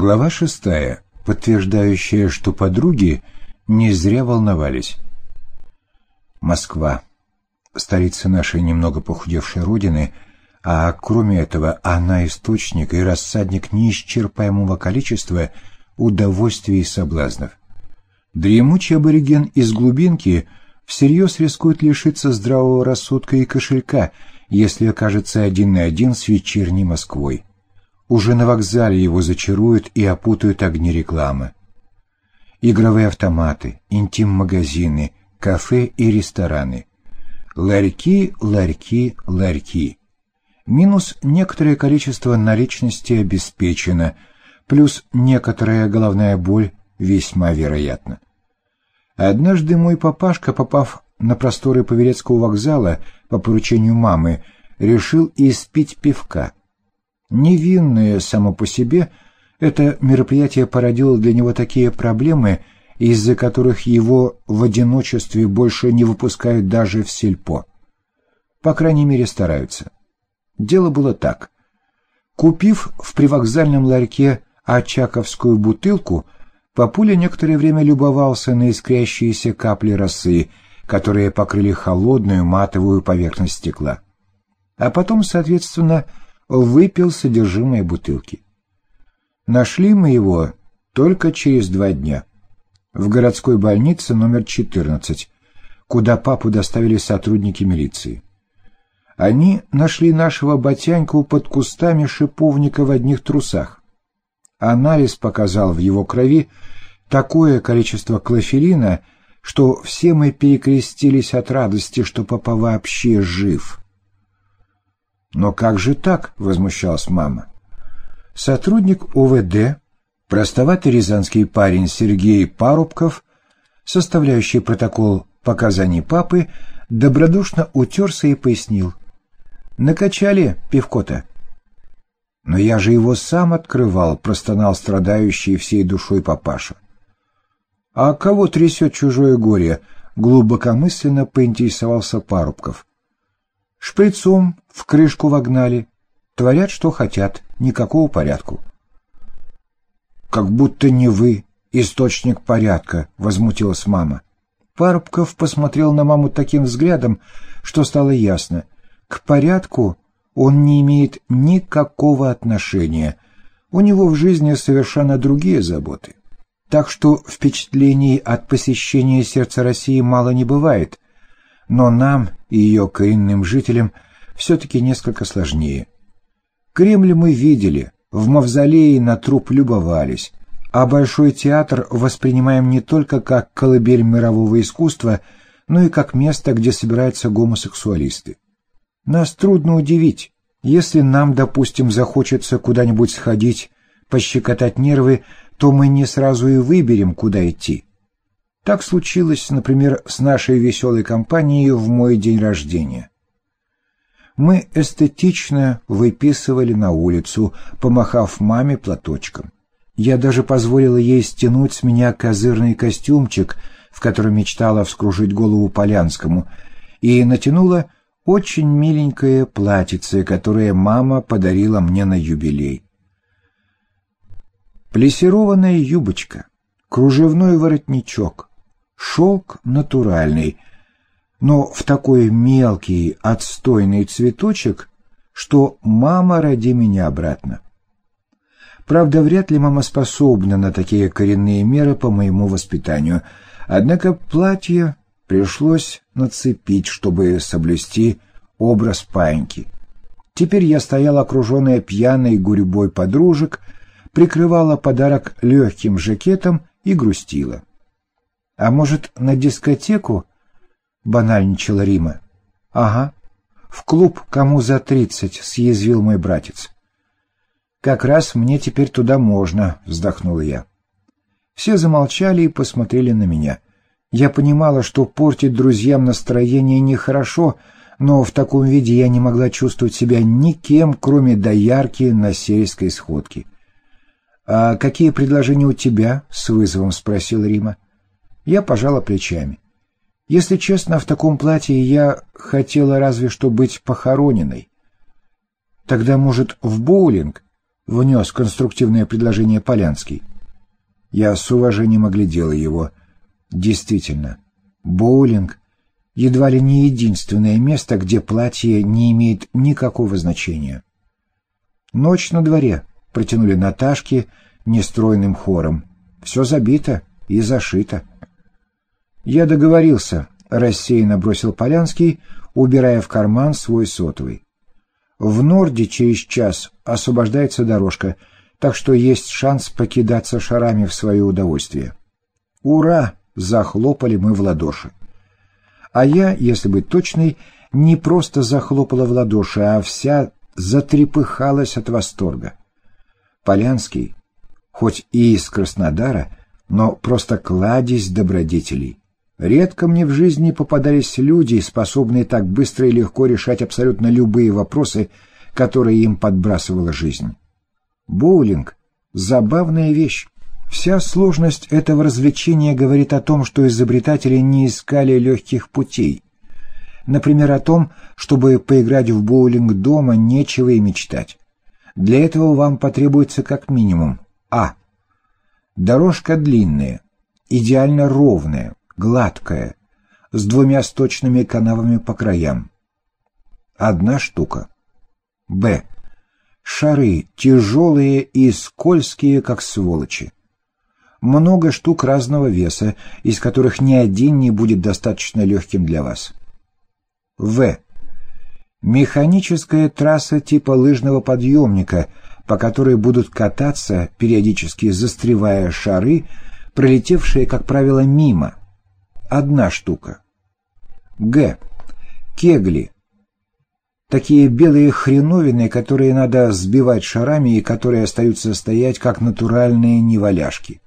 Глава шестая, подтверждающая, что подруги не зря волновались. Москва, столица нашей немного похудевшей родины, а кроме этого она источник и рассадник неисчерпаемого количества удовольствий и соблазнов. Дремучий абориген из глубинки всерьез рискует лишиться здравого рассудка и кошелька, если окажется один на один с вечерней Москвой. Уже на вокзале его зачаруют и опутают огни рекламы. Игровые автоматы, интим-магазины, кафе и рестораны. Ларьки, ларьки, ларьки. Минус некоторое количество наличности обеспечено, плюс некоторая головная боль весьма вероятна. Однажды мой папашка, попав на просторы Павелецкого вокзала по поручению мамы, решил испить пивка – Невинное само по себе, это мероприятие породило для него такие проблемы, из-за которых его в одиночестве больше не выпускают даже в сельпо. По крайней мере, стараются. Дело было так. Купив в привокзальном ларьке очаковскую бутылку, Папуля некоторое время любовался на искрящиеся капли росы, которые покрыли холодную матовую поверхность стекла. А потом, соответственно, выпил содержимое бутылки. Нашли мы его только через два дня. В городской больнице номер 14, куда папу доставили сотрудники милиции. Они нашли нашего батяньку под кустами шиповника в одних трусах. Анализ показал в его крови такое количество клофелина, что все мы перекрестились от радости, что папа вообще жив. «Но как же так?» — возмущалась мама. Сотрудник УВД, простоватый рязанский парень Сергей Парубков, составляющий протокол показаний папы, добродушно утерся и пояснил. «Накачали пивко-то». «Но я же его сам открывал», — простонал страдающий всей душой папаша. «А кого трясет чужое горе?» — глубокомысленно поинтересовался Парубков. Шприцом в крышку вогнали. Творят, что хотят, никакого порядку. «Как будто не вы, источник порядка», — возмутилась мама. Парубков посмотрел на маму таким взглядом, что стало ясно. К порядку он не имеет никакого отношения. У него в жизни совершенно другие заботы. Так что впечатлений от посещения сердца России мало не бывает но нам и ее коренным жителям все-таки несколько сложнее. Кремль мы видели, в мавзолее на труп любовались, а Большой театр воспринимаем не только как колыбель мирового искусства, но и как место, где собираются гомосексуалисты. Нас трудно удивить, если нам, допустим, захочется куда-нибудь сходить, пощекотать нервы, то мы не сразу и выберем, куда идти. Так случилось, например, с нашей веселой компанией в мой день рождения. Мы эстетично выписывали на улицу, помахав маме платочком. Я даже позволила ей стянуть с меня козырный костюмчик, в котором мечтала вскружить голову Полянскому, и натянула очень миленькое платьице, которое мама подарила мне на юбилей. Плессированная юбочка, кружевной воротничок, Шелк натуральный, но в такой мелкий, отстойный цветочек, что мама роди меня обратно. Правда, вряд ли мама способна на такие коренные меры по моему воспитанию, однако платье пришлось нацепить, чтобы соблюсти образ паньки. Теперь я стояла окруженная пьяной гурьбой подружек, прикрывала подарок легким жакетом и грустила. А может, на дискотеку? Банальничала Рима. Ага. В клуб кому за тридцать, съязвил мой братец. Как раз мне теперь туда можно, вздохнула я. Все замолчали и посмотрели на меня. Я понимала, что портить друзьям настроение нехорошо, но в таком виде я не могла чувствовать себя никем, кроме доярки на сельской сходке. «А какие предложения у тебя?» — с вызовом спросил Рима. Я пожала плечами. Если честно, в таком платье я хотела разве что быть похороненной. Тогда, может, в боулинг? внес конструктивное предложение Полянский. Я с уважением оглядела его. Действительно, боулинг — едва ли не единственное место, где платье не имеет никакого значения. «Ночь на дворе», — протянули Наташки нестройным хором. «Все забито и зашито». «Я договорился», — рассеянно бросил Полянский, убирая в карман свой сотовый. «В Норде через час освобождается дорожка, так что есть шанс покидаться шарами в свое удовольствие». «Ура!» — захлопали мы в ладоши. А я, если быть точной, не просто захлопала в ладоши, а вся затрепыхалась от восторга. Полянский, хоть и из Краснодара, но просто кладезь добродетелей. Редко мне в жизни попадались люди, способные так быстро и легко решать абсолютно любые вопросы, которые им подбрасывала жизнь. Боулинг — забавная вещь. Вся сложность этого развлечения говорит о том, что изобретатели не искали легких путей. Например, о том, чтобы поиграть в боулинг дома, нечего и мечтать. Для этого вам потребуется как минимум А. Дорожка длинная, идеально ровная, гладкая, с двумя сточными канавами по краям. Одна штука. Б. Шары тяжелые и скользкие, как сволочи. Много штук разного веса, из которых ни один не будет достаточно легким для вас. В. Механическая трасса типа лыжного подъемника, по которой будут кататься, периодически застревая шары, пролетевшие, как правило, мимо одна штука. Г. Кегли. Такие белые хреновины, которые надо сбивать шарами и которые остаются стоять как натуральные неваляшки.